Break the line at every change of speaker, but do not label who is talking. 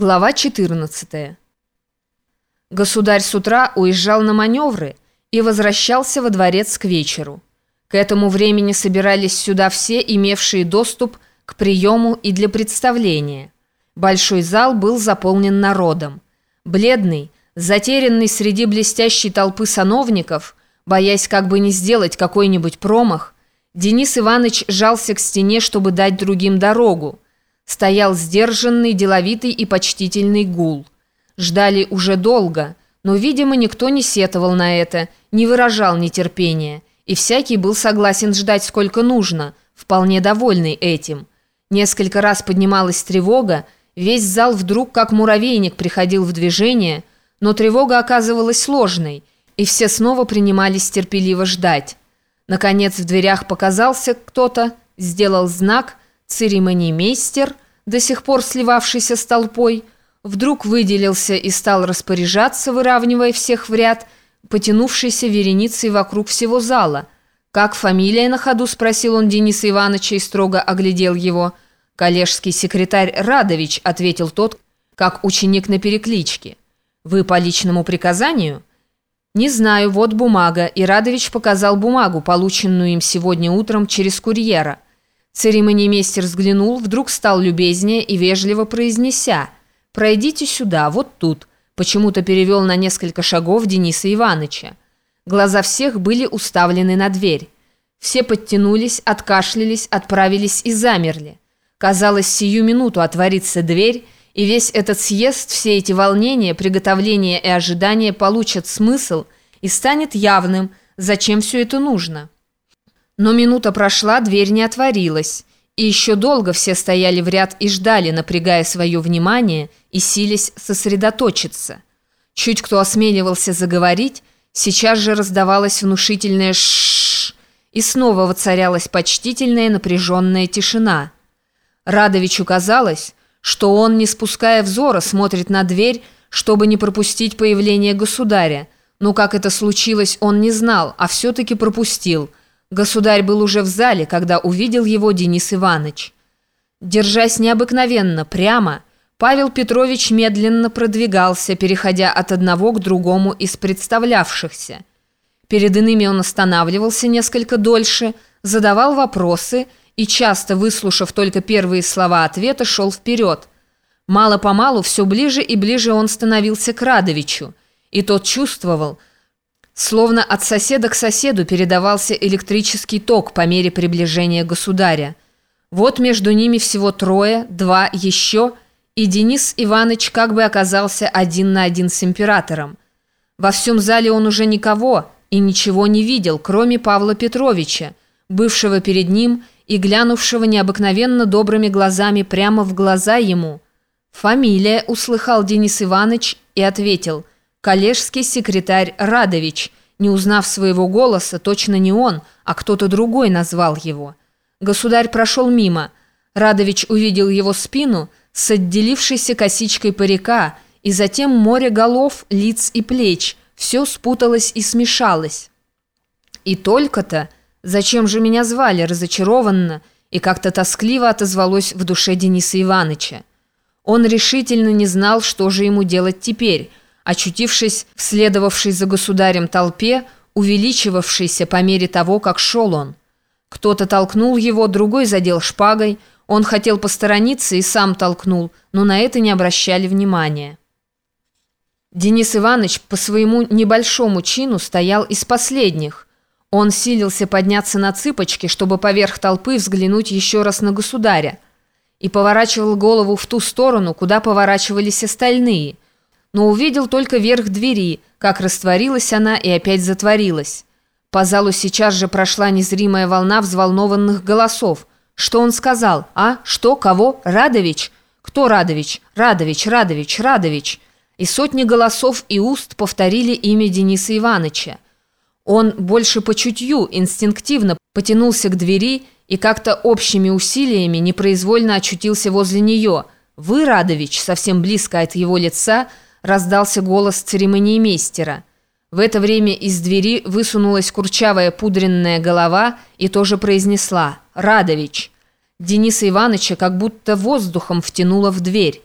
Глава 14. Государь с утра уезжал на маневры и возвращался во дворец к вечеру. К этому времени собирались сюда все, имевшие доступ к приему и для представления. Большой зал был заполнен народом. Бледный, затерянный среди блестящей толпы сановников, боясь как бы не сделать какой-нибудь промах, Денис Иванович жался к стене, чтобы дать другим дорогу, стоял сдержанный, деловитый и почтительный гул. Ждали уже долго, но, видимо, никто не сетовал на это, не выражал нетерпения, и всякий был согласен ждать сколько нужно, вполне довольный этим. Несколько раз поднималась тревога, весь зал вдруг, как муравейник, приходил в движение, но тревога оказывалась сложной, и все снова принимались терпеливо ждать. Наконец в дверях показался кто-то, сделал знак – Церемонимейстер, до сих пор сливавшийся с толпой, вдруг выделился и стал распоряжаться, выравнивая всех в ряд, потянувшейся вереницей вокруг всего зала. «Как фамилия на ходу?» – спросил он Дениса Ивановича и строго оглядел его. «Коллежский секретарь Радович», – ответил тот, как ученик на перекличке. «Вы по личному приказанию?» «Не знаю, вот бумага», и Радович показал бумагу, полученную им сегодня утром через курьера – Церемонимейстер взглянул, вдруг стал любезнее и вежливо произнеся «Пройдите сюда, вот тут», почему-то перевел на несколько шагов Дениса Ивановича. Глаза всех были уставлены на дверь. Все подтянулись, откашлялись, отправились и замерли. Казалось, сию минуту отворится дверь, и весь этот съезд, все эти волнения, приготовления и ожидания получат смысл и станет явным, зачем все это нужно. Но минута прошла, дверь не отворилась. И еще долго все стояли в ряд и ждали, напрягая свое внимание и сились сосредоточиться. Чуть кто осмеливался заговорить, сейчас же раздавалась внушительная «шшш», и снова воцарялась почтительная напряженная тишина. Радовичу казалось, что он, не спуская взора, смотрит на дверь, чтобы не пропустить появление государя. Но как это случилось, он не знал, а все-таки пропустил – Государь был уже в зале, когда увидел его Денис Иванович. Держась необыкновенно прямо, Павел Петрович медленно продвигался, переходя от одного к другому из представлявшихся. Перед иными он останавливался несколько дольше, задавал вопросы и, часто выслушав только первые слова ответа, шел вперед. Мало-помалу все ближе и ближе он становился к Радовичу, и тот чувствовал – Словно от соседа к соседу передавался электрический ток по мере приближения государя. Вот между ними всего трое, два еще, и Денис Иванович как бы оказался один на один с императором. Во всем зале он уже никого и ничего не видел, кроме Павла Петровича, бывшего перед ним и глянувшего необыкновенно добрыми глазами прямо в глаза ему. «Фамилия», — услыхал Денис Иванович и ответил — коллежский секретарь Радович, не узнав своего голоса, точно не он, а кто-то другой назвал его. Государь прошел мимо. Радович увидел его спину с отделившейся косичкой парика, и затем море голов, лиц и плеч. Все спуталось и смешалось. И только-то, зачем же меня звали, разочарованно, и как-то тоскливо отозвалось в душе Дениса Ивановича. Он решительно не знал, что же ему делать теперь – очутившись в следовавшей за государем толпе, увеличивавшейся по мере того, как шел он. Кто-то толкнул его, другой задел шпагой, он хотел посторониться и сам толкнул, но на это не обращали внимания. Денис Иванович по своему небольшому чину стоял из последних. Он силился подняться на цыпочки, чтобы поверх толпы взглянуть еще раз на государя, и поворачивал голову в ту сторону, куда поворачивались остальные – но увидел только верх двери, как растворилась она и опять затворилась. По залу сейчас же прошла незримая волна взволнованных голосов. Что он сказал? А? Что? Кого? Радович? Кто Радович? Радович, Радович, Радович. И сотни голосов и уст повторили имя Дениса Ивановича. Он больше по чутью, инстинктивно потянулся к двери и как-то общими усилиями непроизвольно очутился возле нее. «Вы, Радович», совсем близко от его лица, — раздался голос церемониймейстера. В это время из двери высунулась курчавая пудренная голова и тоже произнесла «Радович». Дениса Ивановича как будто воздухом втянуло в дверь.